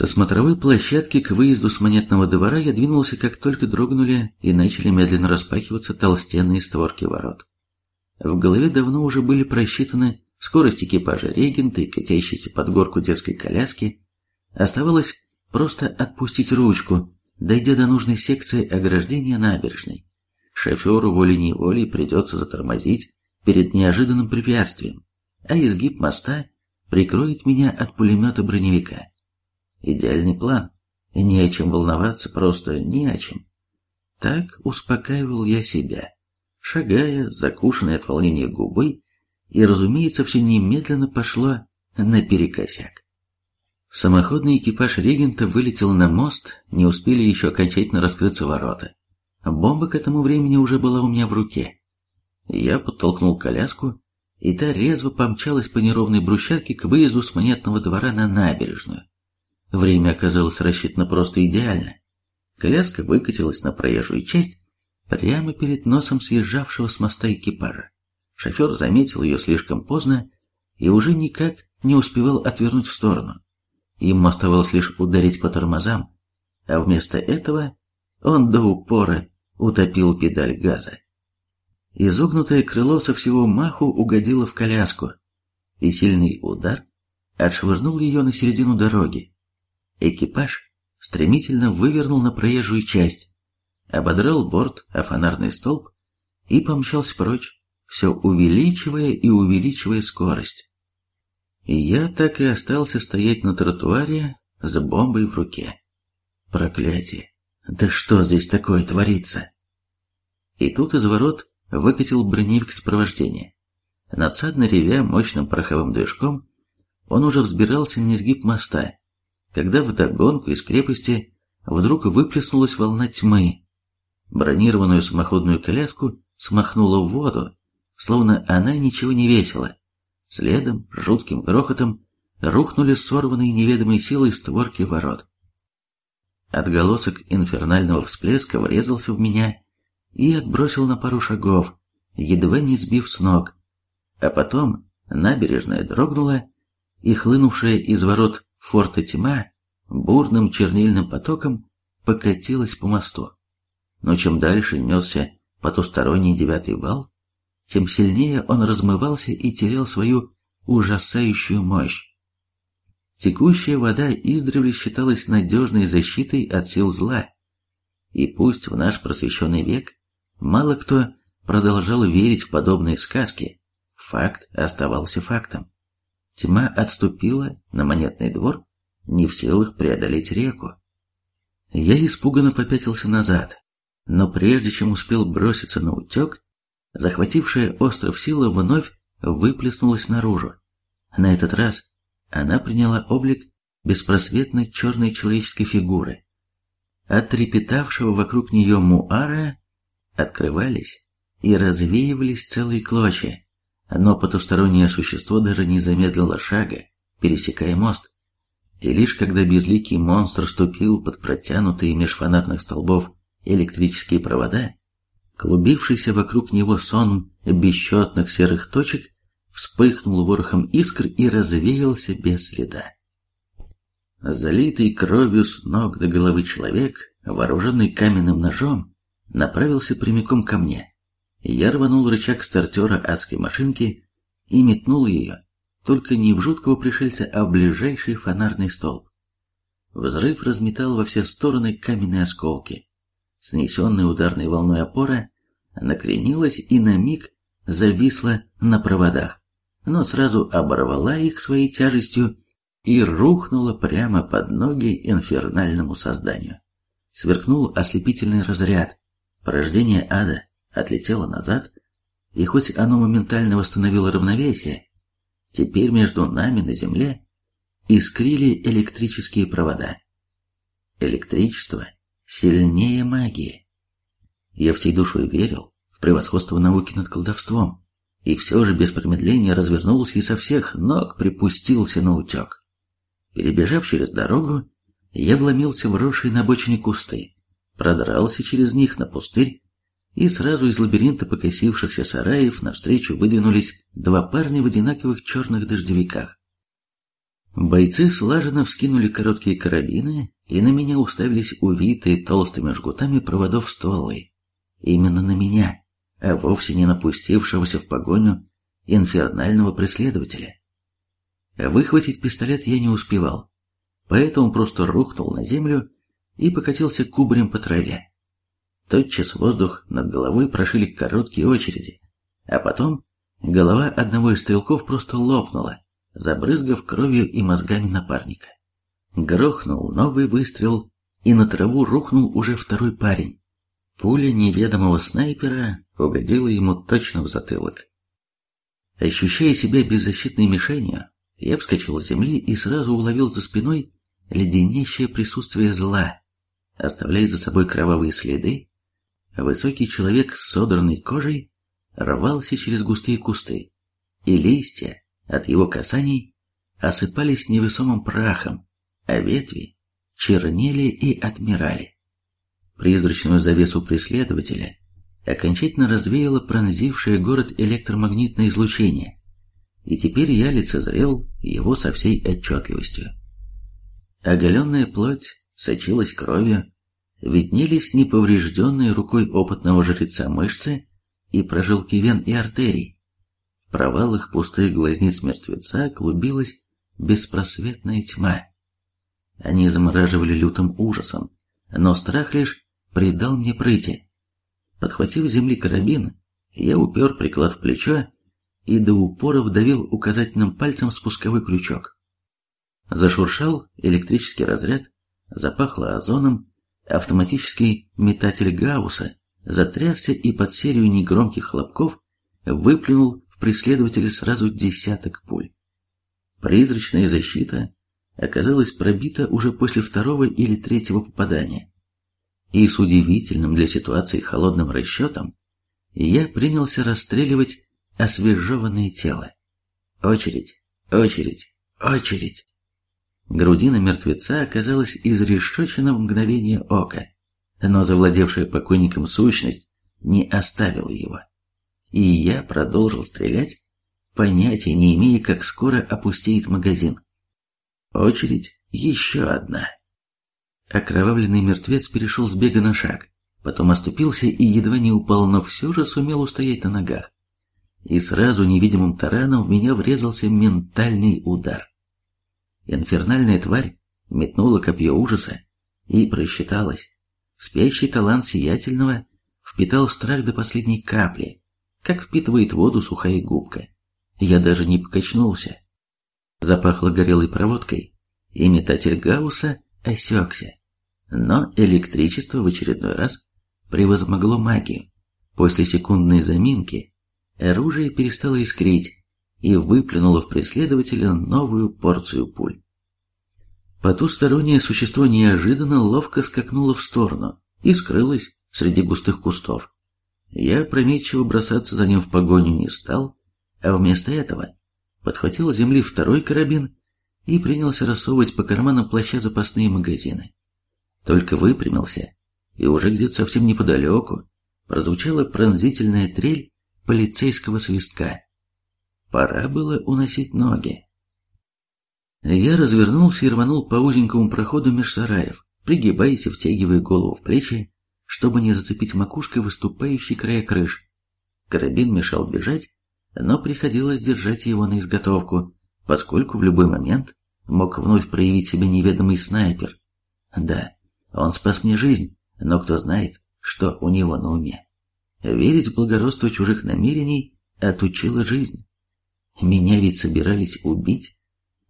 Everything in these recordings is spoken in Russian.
Со смотровой площадки к выезду с монетного двора я двинулся, как только дрогнули и начали медленно распахиваться толстенные створки ворот. В голове давно уже были просчитаны скорость экипажа регента и катящейся под горку детской коляски. Оставалось просто отпустить ручку, дойдя до нужной секции ограждения набережной. Шоферу волей-неволей придется затормозить перед неожиданным препятствием, а изгиб моста прикроет меня от пулемета броневика. Идеальный план. Не о чем волноваться, просто не о чем. Так успокаивал я себя, шагая, закушенной от волнения губы, и, разумеется, все немедленно пошло наперекосяк. Самоходный экипаж регента вылетел на мост, не успели еще окончательно раскрыться ворота. Бомба к этому времени уже была у меня в руке. Я подтолкнул коляску, и та резво помчалась по неровной брусчатке к выезду с монетного двора на набережную. Время оказалось рассчитано просто идеально. Коляска выкатилась на проезжую часть прямо перед носом съезжавшего с моста экипажа. Шофер заметил ее слишком поздно и уже никак не успевал отвернуть в сторону. Ему оставалось лишь ударить по тормозам, а вместо этого он до упора утопил педаль газа. Изогнутое крыло со всего маху угодило в коляску, и сильный удар отшвырнул ее на середину дороги. Экипаж стремительно вывернул на проезжую часть, ободрал борт о фонарный столб и помчался прочь, все увеличивая и увеличивая скорость. И я так и остался стоять на тротуаре с бомбой в руке. Проклятие! Да что здесь такое творится? И тут из ворот выкатил броневик сопровождения. Надсадно ревя мощным пороховым движком, он уже взбирался на изгиб моста, когда вдогонку из крепости вдруг выплеснулась волна тьмы. Бронированную самоходную коляску смахнула в воду, словно она ничего не весила. Следом, жутким грохотом, рухнули сорванные неведомой силой створки ворот. Отголосок инфернального всплеска врезался в меня и отбросил на пару шагов, едва не сбив с ног. А потом набережная дрогнула, и хлынувшая из ворот форта тьма бурным чернильным потоком покатилась по мосту. Но чем дальше несся потусторонний девятый вал, тем сильнее он размывался и терял свою ужасающую мощь. Текущая вода издревле считалась надежной защитой от сил зла, и пусть в наш просвещенный век мало кто продолжал верить в подобные сказки, факт оставался фактом. Тьма отступила на монетный двор, не в силах преодолеть реку. Я испуганно попятился назад, но прежде чем успел броситься на утек, захватившая остров сила вновь выплеснулась наружу. На этот раз она приняла облик беспросветной черной человеческой фигуры. От трепетавшего вокруг нее муара открывались и развеивались целые клочья но потустороннее существо даже не замедлило шага, пересекая мост. И лишь когда безликий монстр ступил под протянутые меж фонарных столбов электрические провода, клубившийся вокруг него сон бесчетных серых точек вспыхнул ворохом искр и развеялся без следа. Залитый кровью с ног до головы человек, вооруженный каменным ножом, направился прямиком ко мне. Я рванул рычаг стартера адской машинки и метнул ее, только не в жуткого пришельца, а в ближайший фонарный столб. Взрыв разметал во все стороны каменные осколки. Снесенная ударной волной опора накренилась и на миг зависла на проводах, но сразу оборвала их своей тяжестью и рухнула прямо под ноги инфернальному созданию. Сверкнул ослепительный разряд, порождение ада, отлетело назад, и хоть оно моментально восстановило равновесие, теперь между нами на земле искрили электрические провода. Электричество сильнее магии. Я всей душой верил в превосходство науки над колдовством, и все же без промедления развернулся и со всех ног припустился на утек. Перебежав через дорогу, я вломился в росшие на обочине кусты, продрался через них на пустырь и сразу из лабиринта покосившихся сараев навстречу выдвинулись два парня в одинаковых черных дождевиках. Бойцы слаженно вскинули короткие карабины и на меня уставились увитые толстыми жгутами проводов стволы. Именно на меня, а вовсе не напустившегося в погоню инфернального преследователя. Выхватить пистолет я не успевал, поэтому просто рухнул на землю и покатился кубарем по траве. Тотчас воздух над головой прошили короткие очереди, а потом голова одного из стрелков просто лопнула, забрызгав кровью и мозгами напарника. Грохнул новый выстрел, и на траву рухнул уже второй парень. Пуля неведомого снайпера угодила ему точно в затылок. Ощущая себя беззащитной мишенью, я вскочил с земли и сразу уловил за спиной леденящее присутствие зла, оставляя за собой кровавые следы. Высокий человек с содранной кожей рвался через густые кусты, и листья от его касаний осыпались невесомым прахом, а ветви чернели и отмирали. Призрачную завесу преследователя окончательно развеяло пронзившее город электромагнитное излучение, и теперь я лицезрел его со всей отчетливостью. Оголенная плоть сочилась кровью, виднелись неповрежденные рукой опытного жреца мышцы и прожилки вен и артерий. В провалах пустых глазниц мертвеца клубилась беспросветная тьма. Они замораживали лютым ужасом, но страх лишь придал мне прыти. Подхватив земли карабин, я упер приклад в плечо и до упора вдавил указательным пальцем спусковой крючок. Зашуршал электрический разряд, запахло озоном, автоматический метатель Гаусса затрясся и под серию негромких хлопков выплюнул в преследователя сразу десяток пуль. Призрачная защита оказалась пробита уже после второго или третьего попадания. И с удивительным для ситуации холодным расчетом я принялся расстреливать освежеванное тело. Очередь, очередь, очередь. Грудина мертвеца оказалась изрешечена в мгновение ока, но завладевшая покойником сущность не оставила его. И я продолжил стрелять, понятия не имея, как скоро опустеет магазин. Очередь еще одна. Окровавленный мертвец перешел с бега на шаг, потом оступился и едва не упал, но все же сумел устоять на ногах. И сразу невидимым тараном в меня врезался ментальный удар. Инфернальная тварь метнула копье ужаса и просчиталась. Спящий талант сиятельного впитал страх до последней капли, как впитывает воду сухая губка. Я даже не покачнулся. Запахло горелой проводкой, и метатель Гаусса осекся. Но электричество в очередной раз превозмогло магию. После секундной заминки оружие перестало искрить и выплюнуло в преследователя новую порцию пуль. Потустороннее существо неожиданно ловко скакнуло в сторону и скрылось среди густых кустов. Я опрометчиво бросаться за ним в погоню не стал, а вместо этого подхватил с земли второй карабин и принялся рассовывать по карманам плаща запасные магазины. Только выпрямился, и уже где-то совсем неподалеку прозвучала пронзительная трель полицейского свистка. Пора было уносить ноги. Я развернулся и рванул по узенькому проходу меж сараев, пригибаясь и втягивая голову в плечи, чтобы не зацепить макушкой выступающий края крыш. Карабин мешал бежать, но приходилось держать его на изготовку, поскольку в любой момент мог вновь проявить себя неведомый снайпер. Да, он спас мне жизнь, но кто знает, что у него на уме. Верить в благородство чужих намерений отучила жизнь. Меня ведь собирались убить,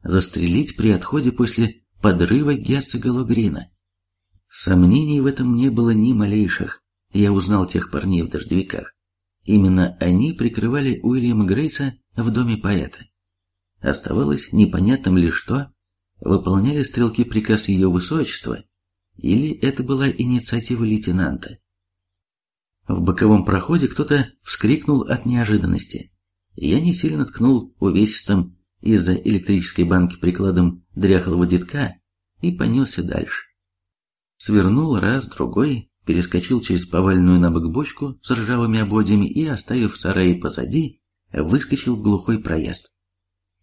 застрелить при отходе после подрыва герцога Логрина. Сомнений в этом не было ни малейших. Я узнал тех парней в дождевиках. Именно они прикрывали Уильяма Грейса в доме поэта. Оставалось непонятным лишь что, выполняли стрелки приказ ее высочества, или это была инициатива лейтенанта. В боковом проходе кто-то вскрикнул от неожиданности. Я не сильно ткнул увесистым из-за электрической банки прикладом дряхлого детка и понесся дальше. Свернул раз, другой, перескочил через поваленную на бок бочку с ржавыми ободьями и, оставив сарай позади, выскочил в глухой проезд.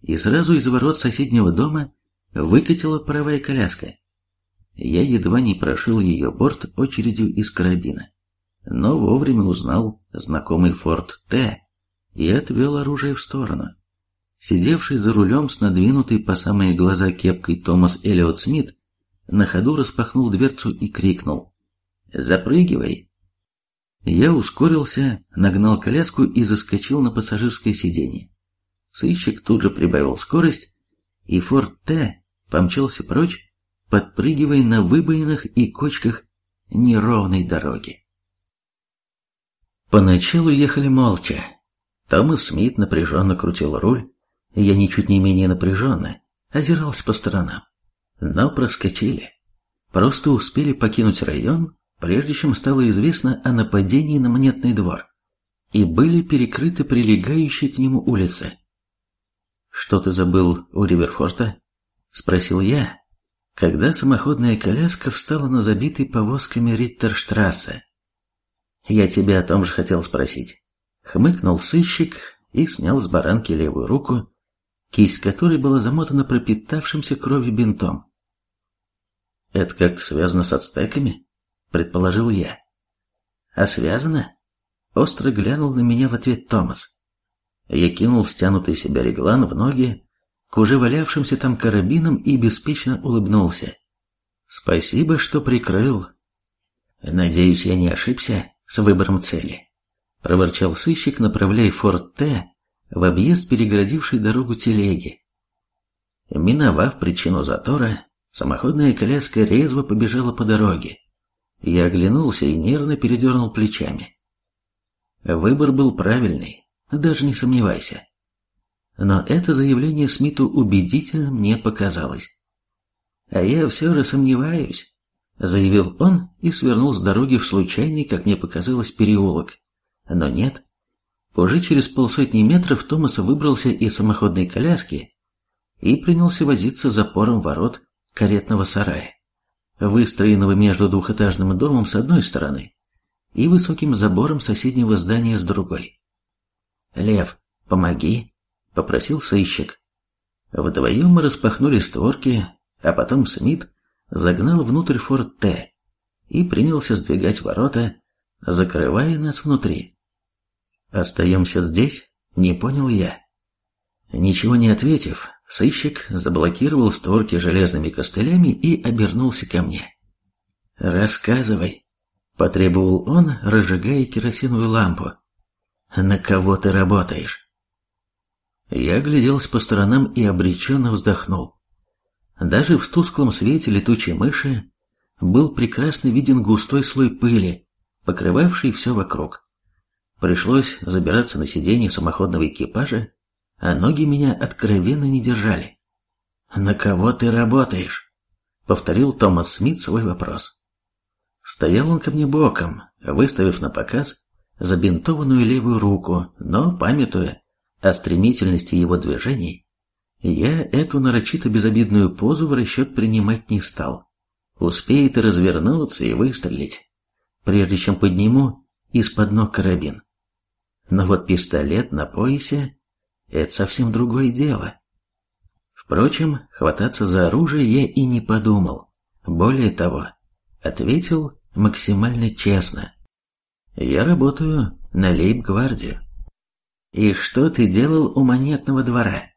И сразу из ворот соседнего дома выкатила правая коляска. Я едва не прошил ее борт очередью из карабина, но вовремя узнал знакомый Форд Т и отвел оружие в сторону. Сидевший за рулем с надвинутой по самые глаза кепкой Томас Эллиот Смит на ходу распахнул дверцу и крикнул «Запрыгивай!». Я ускорился, нагнал коляску и заскочил на пассажирское сиденье. Сыщик тут же прибавил скорость, и Форд Т помчался прочь, подпрыгивая на выбоинах и кочках неровной дороги. Поначалу ехали молча. Томас Смит напряженно крутил руль, я ничуть не менее напряженно озирался по сторонам. Но проскочили. Просто успели покинуть район, прежде чем стало известно о нападении на монетный двор, и были перекрыты прилегающие к нему улицы. «Что ты забыл у Риверфорта?» — спросил я, когда самоходная коляска встала на забитой повозками Риттерштрассе. «Я тебя о том же хотел спросить». Хмыкнул сыщик и снял с баранки левую руку, кисть которой была замотана пропитавшимся кровью бинтом. «Это как-то связано с ацтеками?» — предположил я. «А связано?» — остро глянул на меня в ответ Томас. Я кинул стянутый себя реглан в ноги к уже валявшимся там карабинам и беспечно улыбнулся. «Спасибо, что прикрыл. Надеюсь, я не ошибся с выбором цели», — проворчал сыщик, направляя форт Т в объезд перегородившей дорогу телеги. Миновав причину затора, самоходная коляска резво побежала по дороге. Я оглянулся и нервно передернул плечами. Выбор был правильный, даже не сомневайся. Но это заявление Смиту убедительным не показалось. «А я все же сомневаюсь», — заявил он и свернул с дороги в случайный, как мне показалось, переулок. Но нет, уже через полсотни метров Томас выбрался из самоходной коляски и принялся возиться запором ворот каретного сарая, выстроенного между двухэтажным домом с одной стороны и высоким забором соседнего здания с другой. «Лев, помоги», — попросил сыщик. Вдвоем мы распахнули створки, а потом Смит загнал внутрь форт Т и принялся сдвигать ворота, закрывая нас внутри. «Остаемся здесь?» — не понял я. Ничего не ответив, сыщик заблокировал створки железными костылями и обернулся ко мне. «Рассказывай», — потребовал он, разжигая керосиновую лампу. «На кого ты работаешь?» Я гляделся по сторонам и обреченно вздохнул. Даже в тусклом свете летучей мыши был прекрасно виден густой слой пыли, покрывавший все вокруг. Пришлось забираться на сиденье самоходного экипажа, а ноги меня откровенно не держали. «На кого ты работаешь?» — повторил Томас Смит свой вопрос. Стоял он ко мне боком, выставив на показ забинтованную левую руку, но, памятуя о стремительности его движений, я эту нарочито безобидную позу в расчет принимать не стал. Успеет развернуться и выстрелить, прежде чем подниму из-под ног карабин. Но вот пистолет на поясе — это совсем другое дело. Впрочем, хвататься за оружие я и не подумал. Более того, ответил максимально честно. Я работаю на лейб-гвардию. И что ты делал у монетного двора?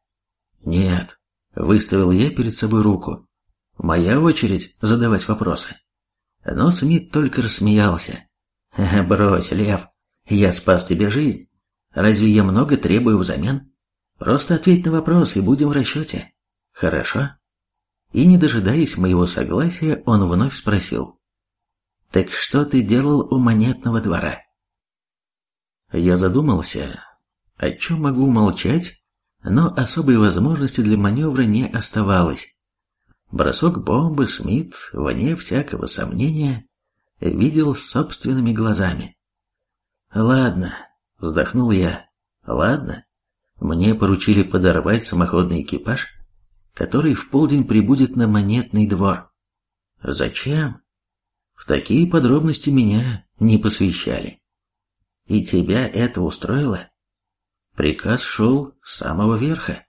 Нет, выставил я перед собой руку. Моя очередь задавать вопросы. Но Смит только рассмеялся. «Брось, Лев, я спас тебе жизнь. Разве я много требую взамен? Просто ответь на вопрос и будем в расчете. Хорошо?» И, не дожидаясь моего согласия, он вновь спросил. «Так что ты делал у монетного двора?» Я задумался, о чем могу молчать, но особой возможности для маневра не оставалось. Бросок бомбы Смит, вне всякого сомнения, видел собственными глазами. «Ладно», — вздохнул я, — «ладно. Мне поручили подорвать самоходный экипаж, который в полдень прибудет на монетный двор. Зачем? В такие подробности меня не посвящали. И тебя это устроило? Приказ шел с самого верха.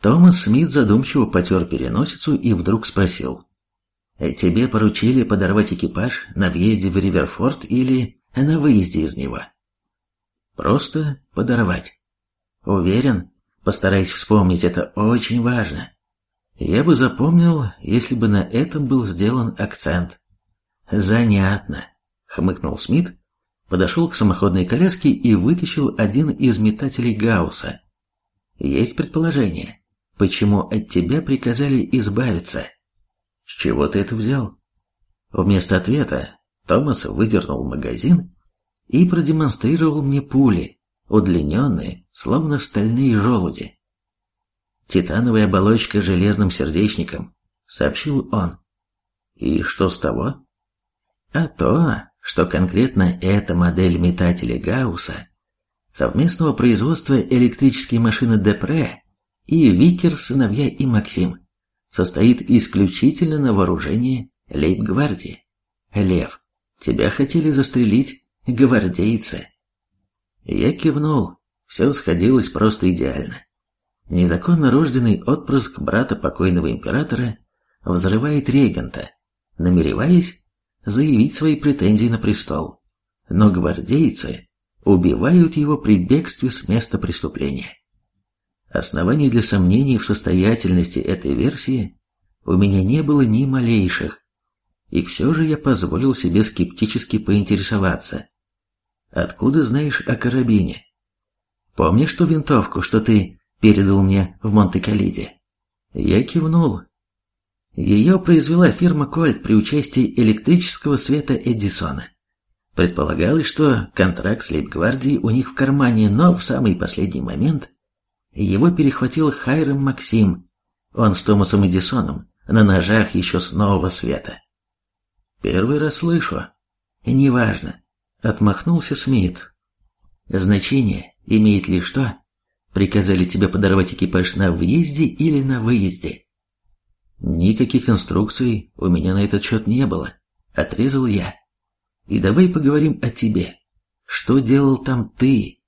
Томас Смит задумчиво потер переносицу и вдруг спросил. «Тебе поручили подорвать экипаж на въезде в Риверфорд или на выезде из него?» «Просто подорвать». «Уверен, постараюсь вспомнить, это очень важно. Я бы запомнил, если бы на этом был сделан акцент». «Занятно», — хмыкнул Смит, подошел к самоходной коляске и вытащил один из метателей Гаусса. «Есть предположение, почему от тебя приказали избавиться?» «С чего ты это взял?» Вместо ответа Томас выдернул магазин и продемонстрировал мне пули, удлиненные, словно стальные желуди. «Титановая оболочка с железным сердечником», — сообщил он. «И что с того?» «А то, что конкретно эта модель метателя Гаусса совместного производства электрической машины Депре и Викер, сыновья и Максим, состоит исключительно на вооружении лейб-гвардии. Лев, тебя хотели застрелить гвардейцы. Я кивнул, все сходилось просто идеально. Незаконно рожденный отпрыск брата покойного императора взрывает регента, намереваясь заявить свои претензии на престол, но гвардейцы убивают его при бегстве с места преступления. Оснований для сомнений в состоятельности этой версии у меня не было ни малейших, и все же я позволил себе скептически поинтересоваться. «Откуда знаешь о карабине? Помнишь ту винтовку, что ты передал мне в Монте-Калиде?» Я кивнул, ее произвела фирма Кольт при участии электрического света Эдисона. Предполагалось, что контракт с Лейбгвардией у них в кармане, но в самый последний момент его перехватил Хайрам Максим, он с Томасом Эдисоном, на ножах еще с нового света. «Первый раз слышу». «Неважно», — отмахнулся Смит. «Значение имеет лишь то, приказали тебе подорвать экипаж на въезде или на выезде. Никаких инструкций у меня на этот счет не было, отрезал я. И давай поговорим о тебе. Что делал там ты?